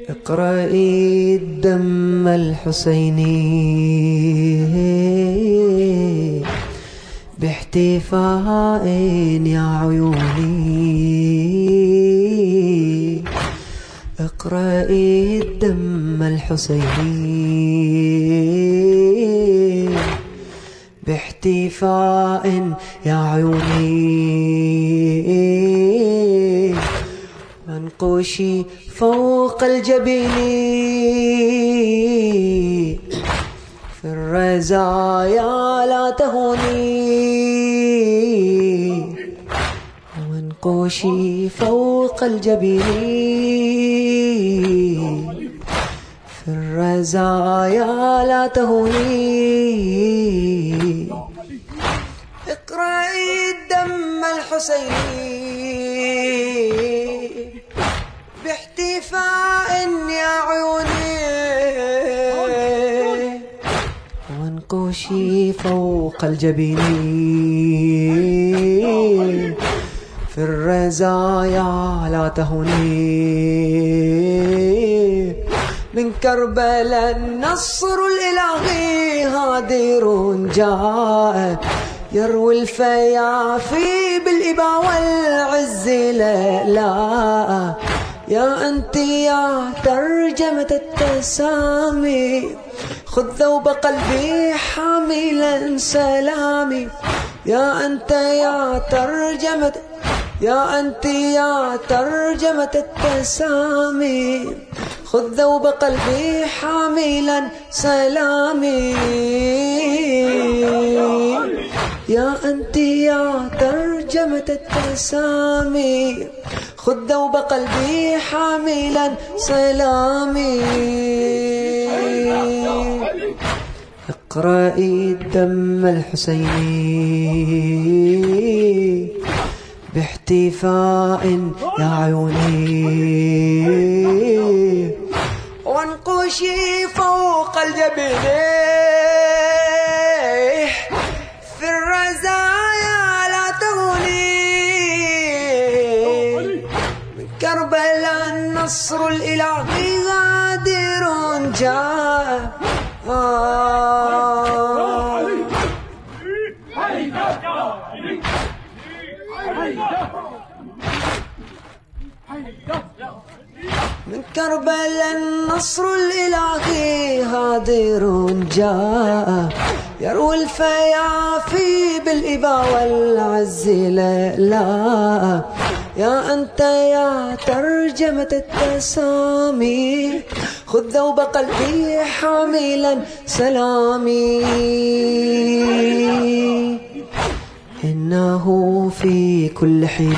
اقرأي الدم الحسيني. باحتفاء يا عيوني. اقرأي الدم الحسيني. باحتفاء يا عيوني. منقوشي فوق الجبين في الرزايا لا تهوني. وانقوشي فوق الجبين في الرزايا لا تهوني. اقرأي الدم الحسيني. وانقوشي فوق الجبين. في الرزايا لا تهوني. من كربلاء النصر الإلهي هادر جاء يروي الفيافي بالإبا والعز لا, لا يا أنت يا ترجمة التسامي. خذ ذوب قلبي حاملا سلامي. يا أنت يا ترجمة يا أنت يا ترجمة التسامي. خذ ذوب قلبي حاملا سلامي. يا أنت يا ترجمة التسامي خذ ذوب قلبي حاملا سلامي. اقرأي الدم الحسيني. باحتفاء يا عيوني. وانقشي فوق الجبين. النصر الإلهي غادر جاء. من كربلاء النصر الإلهي هادر جاء. يروي الفيافي بالإبا والعز لا يا أنت يا ترجمة التسامي. خذ ذوب قلبي حاملا سلامي. إنه في كل حين.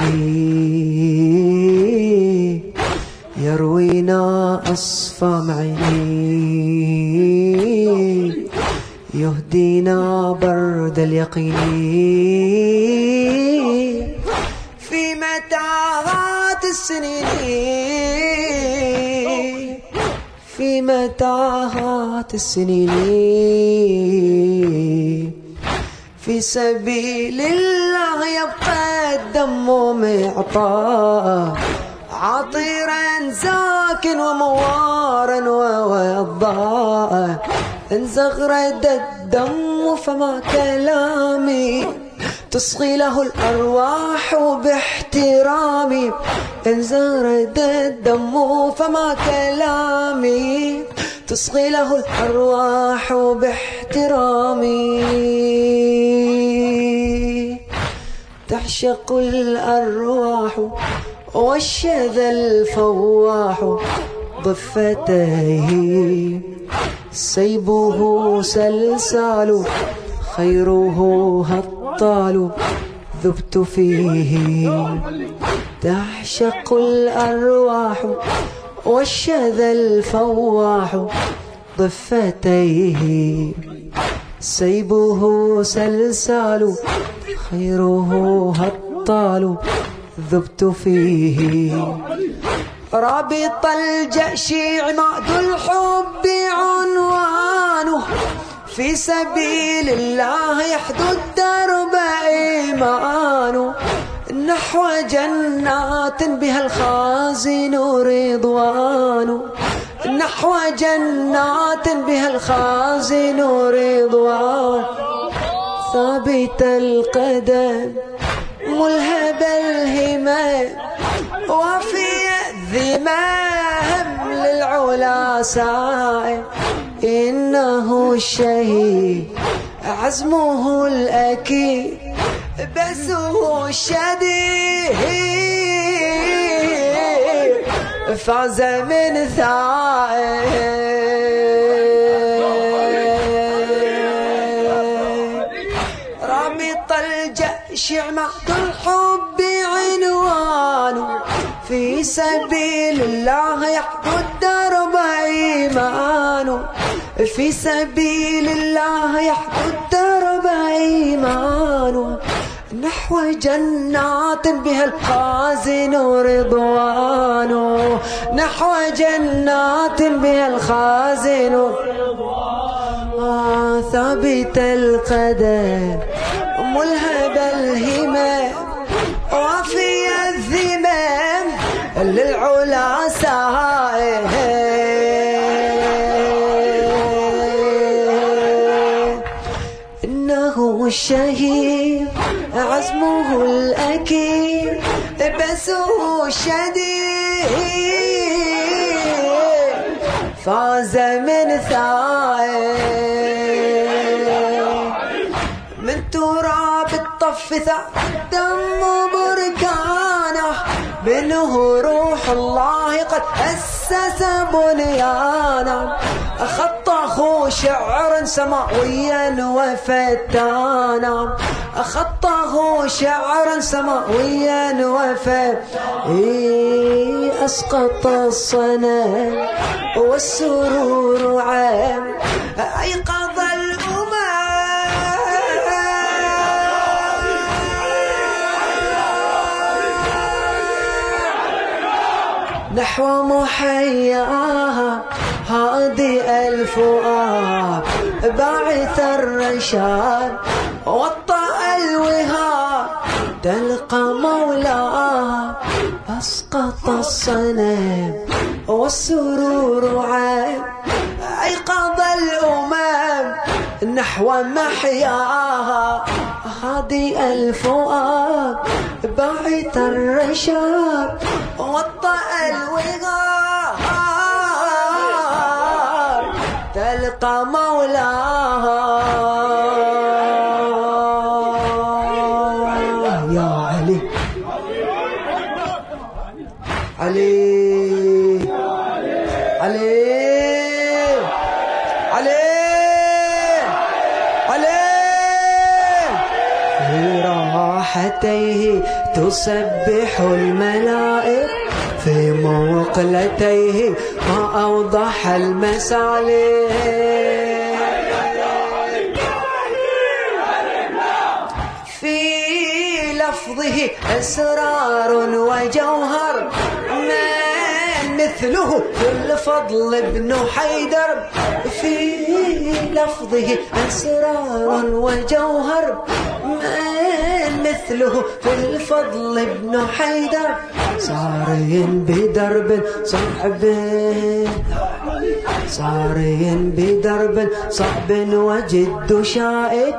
يروينا أصفى معين يهدينا برد اليقين. متاهات السنين. في متاهات السنين. في سبيل الله يبقى الدم معطاء. عطيرا زاك وموارا ووضاء. إن زغرد الدم فما كلامي. تصغي له الأرواح باحترامي. إن زغرد الدم فما كلامي. تصغي له الأرواح باحترامي. تعشق الأرواح والشذا الفواح ضفتيه. سيبه سلسال خيره هطال ذبت فيه. تعشق الأرواح والشذا الفواح ضفتيه. سيبه سلسال خيره هطال ذبت فيه. رابط الجأش عماد الحب عنوانه في سبيل الله يحدو الدرب إيمانه نحو جنات بها الخازن رضوان. نحو جنات بها الخازن رضوان. ثابت القدم ملهب الهمم. وفي الذمام للعلا سائر إنه الشهيد عزمه الأكيد بسه الشديد فاز من ثائر رابط الجأش عماد الحب عنوان في سبيل الله يحدو الدرب إيمان في سبيل الله يحدو الدرب إيمان نحو جنات بها الخازن رضوان نحو جنات بها الخازن آه ثابت القدم ملهب الهمم وفي الذمم للعلا سائر إنه الشهيد عزمه الأكيد بسه الشديد. فاز من ثائر. من تراب الطف دم بركانه. منه روح الله قد أسس بنيانا. خطه شعرا سماويا وفتانا. خطه شعرا سماويا وفتانا. أسقط الصنم والسرور عام. أيقظ نحو محياها. هادي الفؤاد باعث الرشاد. وطأ الوهاب تلقى مولاها. أسقط الصنم والسرور عام أيقظ نحو محياها. هادي الفؤاد باعث الرشاد. وطأ الوغار تلقى مولاها. يا علي. علي. علي علي في راحتيه تسبح الملائك في مقلتيه ما أوضح المسالك. في لفظه أسرار وجوهر من مثله في الفضل ابن حيدر. في لفظه أسرار وجوهر من مثله في الفضل ابن حيدر. ساري بدرب صعب. ساري بدرب صعب وجد شائك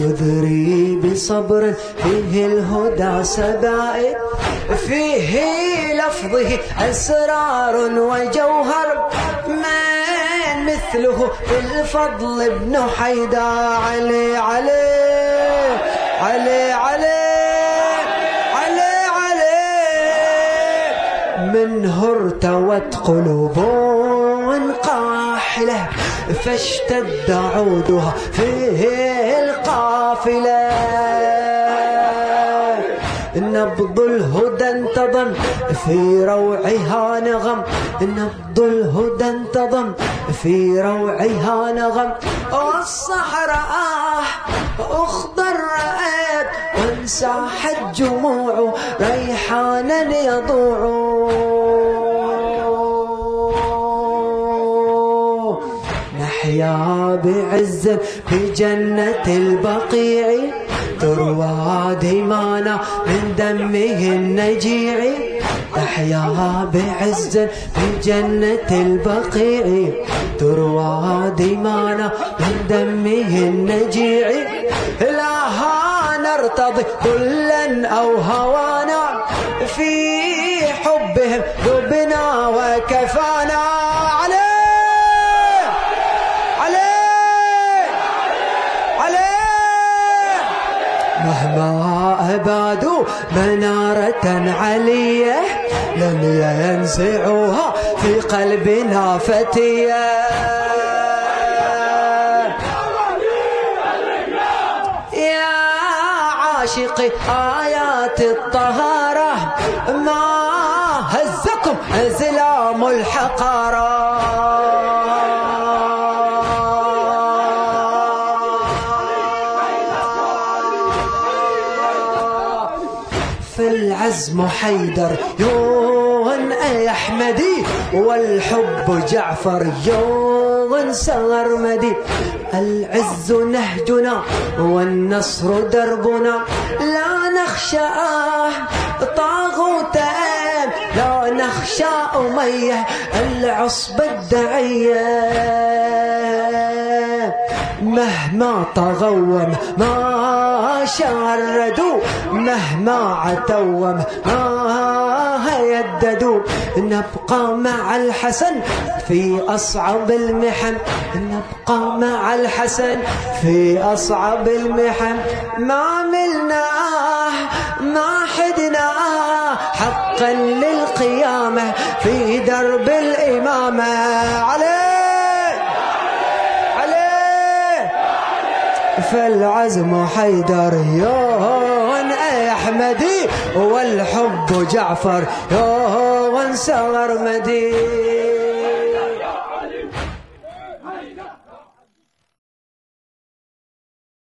يذري بصبر فيه الهدى سبائك فيه لفظه أسرار وجوهر. من مثله في الفضل ابن حيدر علي علي. منه ارتوت قلوب قاحلة فاشتد عودها فيه القافلة. نبض الهدى انتظم في روعها نغم. نبض الهدى انتظم في روعها نغم. والصحراء أخضر رأت وانساحت جموع ريحانا يضوع. بعز في جنة البقيع تروى دمانا من دمه النجيع. نحيا بعز في جنة البقيع تروى دمانا من دمه النجيع. لا نرتضي ذلا أو هوانا في حبهم ذبنا وكفانا عليه عليه عليه مهما أبادوا منارة علية لم ينزعوها في قلبنا فتية. يا عاشقي آيات الطهارة ما هزكم زلام الحقارة؟ العزم حيدر يون أي أحمدي والحب جعفر يون سرمدي العز نهجنا والنصر دربنا لا نخشى طاغوت لا نخشى أمية العصبة الدعية. مهما تغوم ما شردوا مهما عتوم ما هيددوا. نبقى مع الحسن في أصعب المحن نبقى مع الحسن في أصعب المحن. ما ملناه ما حدناه حقا للقيامة في درب الإمامة. عليه عليه فالعزم حيدر. يون أحمدي والحب جعفر. يون سرمدي